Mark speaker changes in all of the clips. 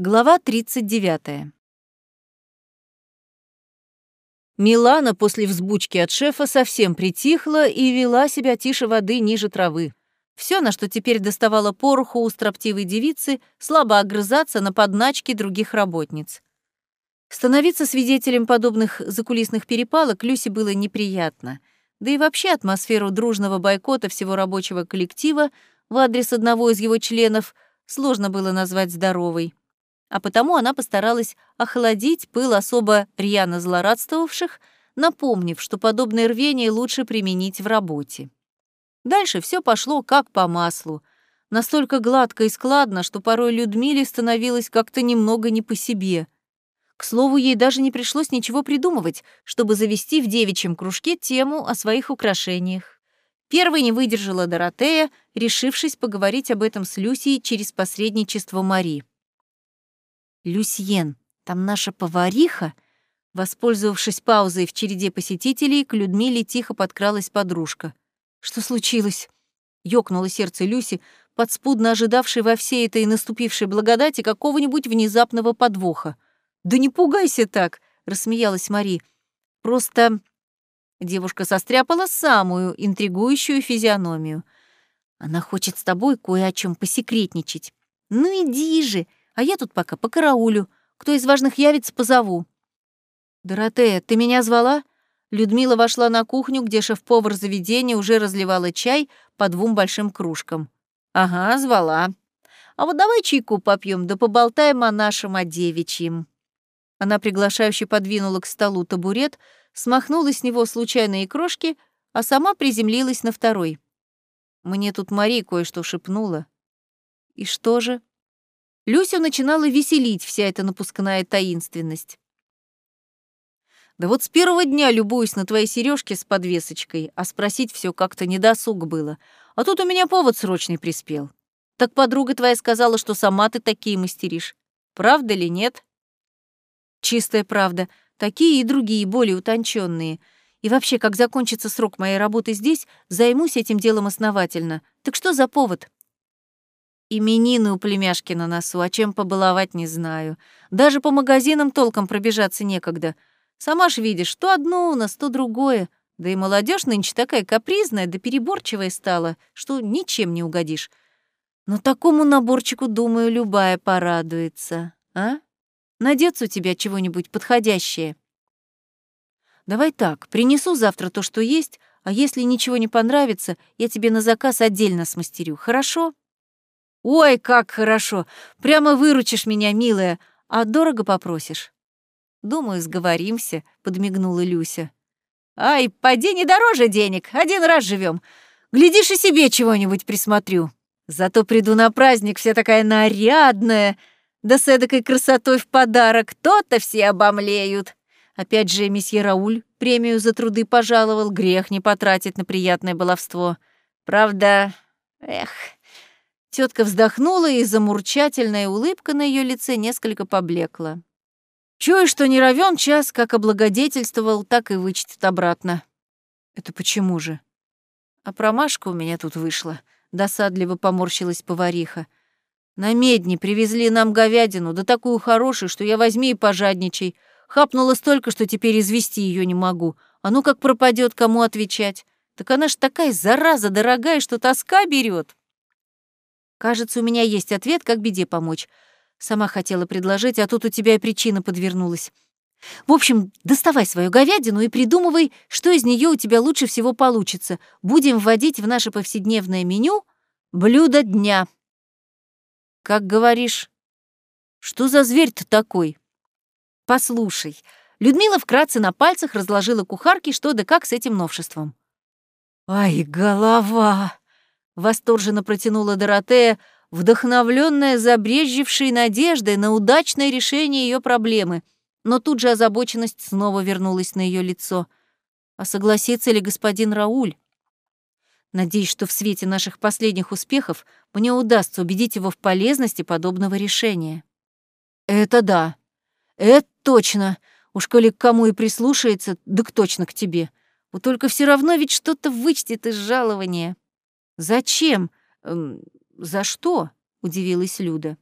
Speaker 1: Глава 39. Милана после взбучки от шефа совсем притихла и вела себя тише воды ниже травы. Все, на что теперь доставала пороху у строптивой девицы, слабо огрызаться на подначки других работниц. Становиться свидетелем подобных закулисных перепалок Люсе было неприятно. Да и вообще атмосферу дружного бойкота всего рабочего коллектива в адрес одного из его членов сложно было назвать здоровой а потому она постаралась охладить пыл особо рьяно злорадствовавших, напомнив, что подобное рвение лучше применить в работе. Дальше все пошло как по маслу, настолько гладко и складно, что порой Людмиле становилось как-то немного не по себе. К слову, ей даже не пришлось ничего придумывать, чтобы завести в девичьем кружке тему о своих украшениях. Первой не выдержала Доротея, решившись поговорить об этом с Люсией через посредничество Мари. «Люсьен, там наша повариха?» Воспользовавшись паузой в череде посетителей, к Людмиле тихо подкралась подружка. «Что случилось?» — ёкнуло сердце Люси, подспудно ожидавшей во всей этой наступившей благодати какого-нибудь внезапного подвоха. «Да не пугайся так!» — рассмеялась Мари. «Просто...» Девушка состряпала самую интригующую физиономию. «Она хочет с тобой кое о чем посекретничать. Ну иди же!» А я тут пока по караулю. Кто из важных явится, позову». «Доротея, ты меня звала?» Людмила вошла на кухню, где шеф-повар заведения уже разливала чай по двум большим кружкам. «Ага, звала. А вот давай чайку попьем, да поболтаем о нашем, о девичьем». Она приглашающе подвинула к столу табурет, смахнула с него случайные крошки, а сама приземлилась на второй. Мне тут Мари кое-что шепнула. «И что же?» Люсю начинала веселить вся эта напускная таинственность. Да вот с первого дня любуюсь на твоей сережке с подвесочкой, а спросить все как-то недосуг было. А тут у меня повод срочный приспел. Так подруга твоя сказала, что сама ты такие мастеришь. Правда ли нет? Чистая правда. Такие и другие, более утонченные. И вообще, как закончится срок моей работы здесь, займусь этим делом основательно. Так что за повод? Именины у племяшки на носу, а чем побаловать не знаю. Даже по магазинам толком пробежаться некогда. Сама ж видишь, то одно у нас, то другое. Да и молодежь нынче такая капризная да переборчивая стала, что ничем не угодишь. Но такому наборчику, думаю, любая порадуется. А? Найдется у тебя чего-нибудь подходящее? Давай так, принесу завтра то, что есть, а если ничего не понравится, я тебе на заказ отдельно смастерю, хорошо? «Ой, как хорошо! Прямо выручишь меня, милая, а дорого попросишь?» «Думаю, сговоримся», — подмигнула Люся. «Ай, поди не дороже денег, один раз живем. Глядишь, и себе чего-нибудь присмотрю. Зато приду на праздник вся такая нарядная, да с эдакой красотой в подарок, то-то все обомлеют. Опять же, месье Рауль премию за труды пожаловал, грех не потратить на приятное баловство. Правда, эх, Тетка вздохнула, и замурчательная улыбка на ее лице несколько поблекла. Чую, что не равен час, как облагодетельствовал, так и вычтет обратно. Это почему же? А промашка у меня тут вышла. Досадливо поморщилась повариха. На медне привезли нам говядину, да такую хорошую, что я возьми и пожадничай. Хапнула столько, что теперь извести ее не могу. А ну как пропадет, кому отвечать? Так она ж такая зараза дорогая, что тоска берет. Кажется, у меня есть ответ, как беде помочь. Сама хотела предложить, а тут у тебя и причина подвернулась. В общем, доставай свою говядину и придумывай, что из нее у тебя лучше всего получится. Будем вводить в наше повседневное меню блюдо дня. Как говоришь, что за зверь-то такой? Послушай, Людмила вкратце на пальцах разложила кухарке что да как с этим новшеством. «Ай, голова!» Восторженно протянула Доротея, вдохновленная забрежевшей надеждой на удачное решение ее проблемы, но тут же озабоченность снова вернулась на ее лицо. А согласится ли господин Рауль? Надеюсь, что в свете наших последних успехов мне удастся убедить его в полезности подобного решения. Это да. Это точно. Уж коли к кому и прислушается, да к точно к тебе. Вот только все равно ведь что-то вычтет из жалования. «Зачем? Эм, за что?» — удивилась Люда.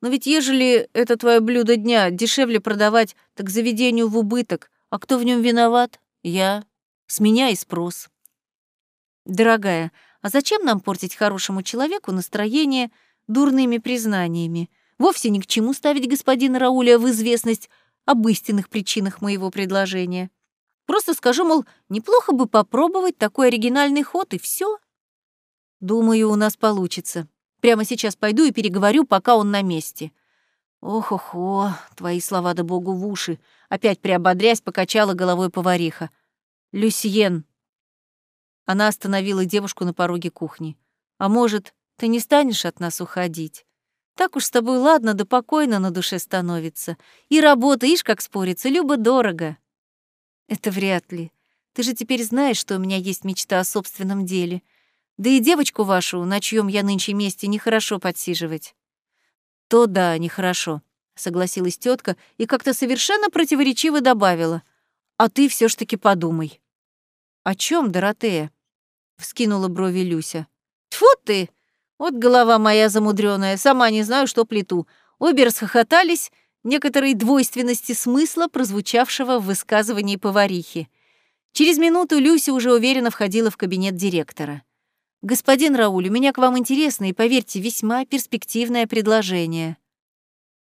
Speaker 1: Но ведь ежели это твое блюдо дня дешевле продавать, так заведению в убыток. А кто в нем виноват? Я. С меня и спрос. Дорогая, а зачем нам портить хорошему человеку настроение дурными признаниями? Вовсе ни к чему ставить господина Рауля в известность об истинных причинах моего предложения. Просто скажу, мол, неплохо бы попробовать такой оригинальный ход, и все. Думаю, у нас получится. Прямо сейчас пойду и переговорю, пока он на месте. Ох-охо, твои слова да богу в уши. Опять приободрясь, покачала головой повариха. Люсьен. Она остановила девушку на пороге кухни. А может, ты не станешь от нас уходить? Так уж с тобой ладно, да покойно на душе становится. И работа, ишь, как спорится, любо-дорого. Это вряд ли. Ты же теперь знаешь, что у меня есть мечта о собственном деле — да и девочку вашу, на чьем я нынче месте, нехорошо подсиживать. То да, нехорошо, согласилась тетка и как-то совершенно противоречиво добавила. А ты все ж таки подумай. О чем, Доротея? вскинула брови Люся. Тьфу ты! Вот голова моя замудрённая, сама не знаю, что плету. Обе расхохотались некоторой двойственности смысла, прозвучавшего в высказывании поварихи. Через минуту Люся уже уверенно входила в кабинет директора. «Господин Рауль, у меня к вам интересное и, поверьте, весьма перспективное предложение».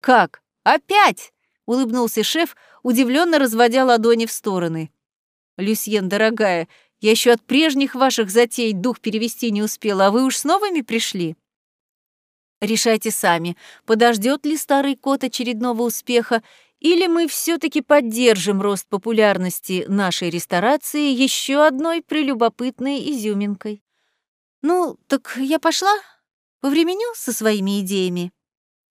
Speaker 1: «Как? Опять?» — улыбнулся шеф, удивленно разводя ладони в стороны. «Люсьен, дорогая, я еще от прежних ваших затей дух перевести не успела, а вы уж с новыми пришли?» Решайте сами, подождет ли старый кот очередного успеха, или мы все таки поддержим рост популярности нашей ресторации еще одной прелюбопытной изюминкой. «Ну, так я пошла? Повременю со своими идеями?»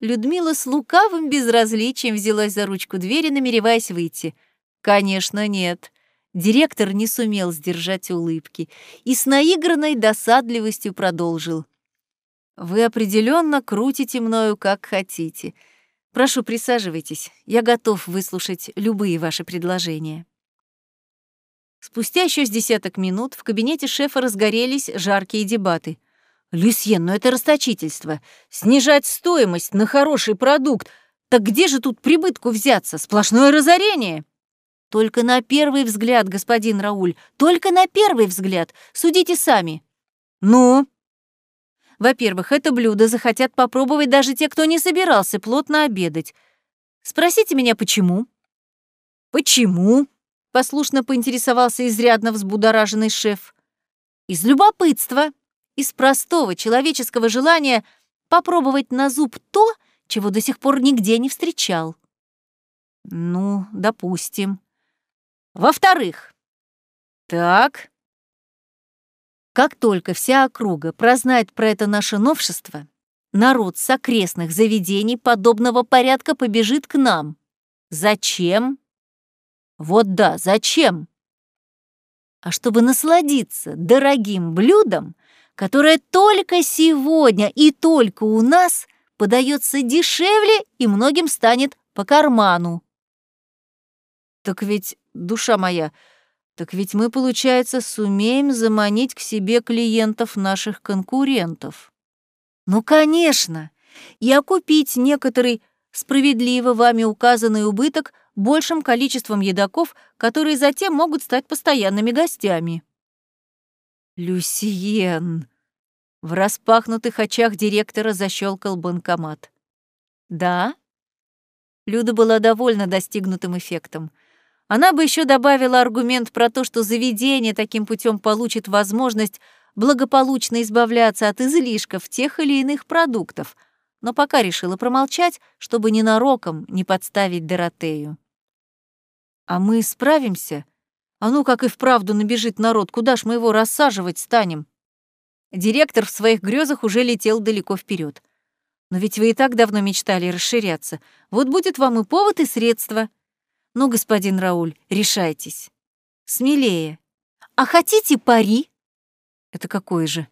Speaker 1: Людмила с лукавым безразличием взялась за ручку двери, намереваясь выйти. «Конечно, нет». Директор не сумел сдержать улыбки и с наигранной досадливостью продолжил. «Вы определенно крутите мною, как хотите. Прошу, присаживайтесь. Я готов выслушать любые ваши предложения». Спустя еще с десяток минут в кабинете шефа разгорелись жаркие дебаты. «Люсьен, ну это расточительство. Снижать стоимость на хороший продукт. Так где же тут прибытку взяться? Сплошное разорение!» «Только на первый взгляд, господин Рауль, только на первый взгляд. Судите сами». «Ну?» «Во-первых, это блюдо захотят попробовать даже те, кто не собирался плотно обедать. Спросите меня, почему?» «Почему?» Послушно поинтересовался изрядно взбудораженный шеф. Из любопытства, из простого человеческого желания попробовать на зуб то, чего до сих пор нигде не встречал. Ну, допустим. Во-вторых, так, как только вся округа прознает про это наше новшество, народ с окрестных заведений подобного порядка побежит к нам. Зачем? Вот да, зачем? А чтобы насладиться дорогим блюдом, которое только сегодня и только у нас подается дешевле и многим станет по карману. Так ведь, душа моя, так ведь мы, получается, сумеем заманить к себе клиентов наших конкурентов. Ну, конечно, и окупить некоторый справедливо вами указанный убыток большим количеством едоков, которые затем могут стать постоянными гостями. Люсиен. В распахнутых очах директора защелкал банкомат. Да? Люда была довольна достигнутым эффектом. Она бы еще добавила аргумент про то, что заведение таким путем получит возможность благополучно избавляться от излишков тех или иных продуктов — но пока решила промолчать, чтобы ненароком не подставить Доротею. «А мы справимся? А ну, как и вправду набежит народ, куда ж мы его рассаживать станем?» Директор в своих грезах уже летел далеко вперед. «Но ведь вы и так давно мечтали расширяться. Вот будет вам и повод, и средства. Ну, господин Рауль, решайтесь. Смелее. А хотите пари?» «Это какое же?»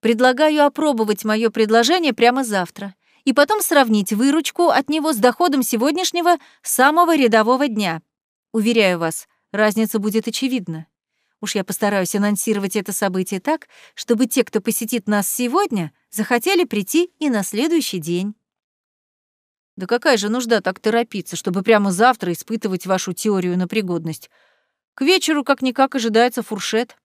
Speaker 1: Предлагаю опробовать мое предложение прямо завтра и потом сравнить выручку от него с доходом сегодняшнего самого рядового дня. Уверяю вас, разница будет очевидна. Уж я постараюсь анонсировать это событие так, чтобы те, кто посетит нас сегодня, захотели прийти и на следующий день. Да какая же нужда так торопиться, чтобы прямо завтра испытывать вашу теорию на пригодность? К вечеру как-никак ожидается фуршет.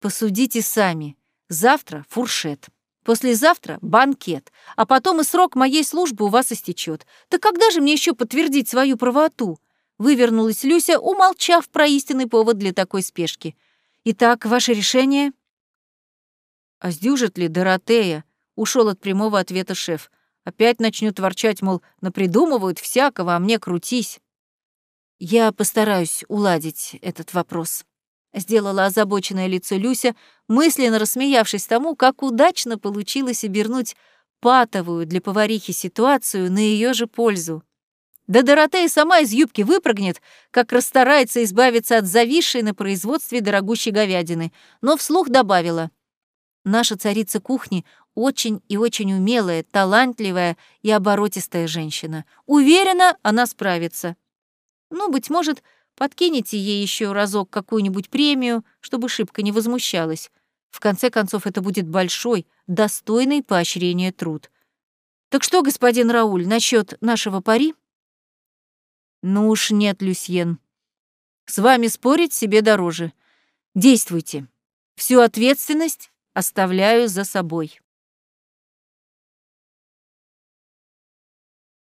Speaker 1: Посудите сами. Завтра фуршет. Послезавтра банкет, а потом и срок моей службы у вас истечет. Так когда же мне еще подтвердить свою правоту? Вывернулась Люся, умолчав про истинный повод для такой спешки. Итак, ваше решение? А сдюжит ли Доротея? Ушел от прямого ответа шеф. Опять начнет ворчать, мол, напридумывают всякого, а мне крутись. Я постараюсь уладить этот вопрос. Сделала озабоченное лицо Люся, мысленно рассмеявшись тому, как удачно получилось обернуть патовую для поварихи ситуацию на ее же пользу. Да Доротея сама из юбки выпрыгнет, как расстарается избавиться от зависшей на производстве дорогущей говядины, но вслух добавила. Наша царица кухни очень и очень умелая, талантливая и оборотистая женщина. Уверена, она справится. Ну, быть может, подкинете ей еще разок какую-нибудь премию, чтобы шибко не возмущалась. В конце концов, это будет большой, достойный поощрения труд. Так что, господин Рауль, насчет нашего пари? Ну уж нет, Люсьен. С вами спорить себе дороже. Действуйте. Всю ответственность оставляю за собой.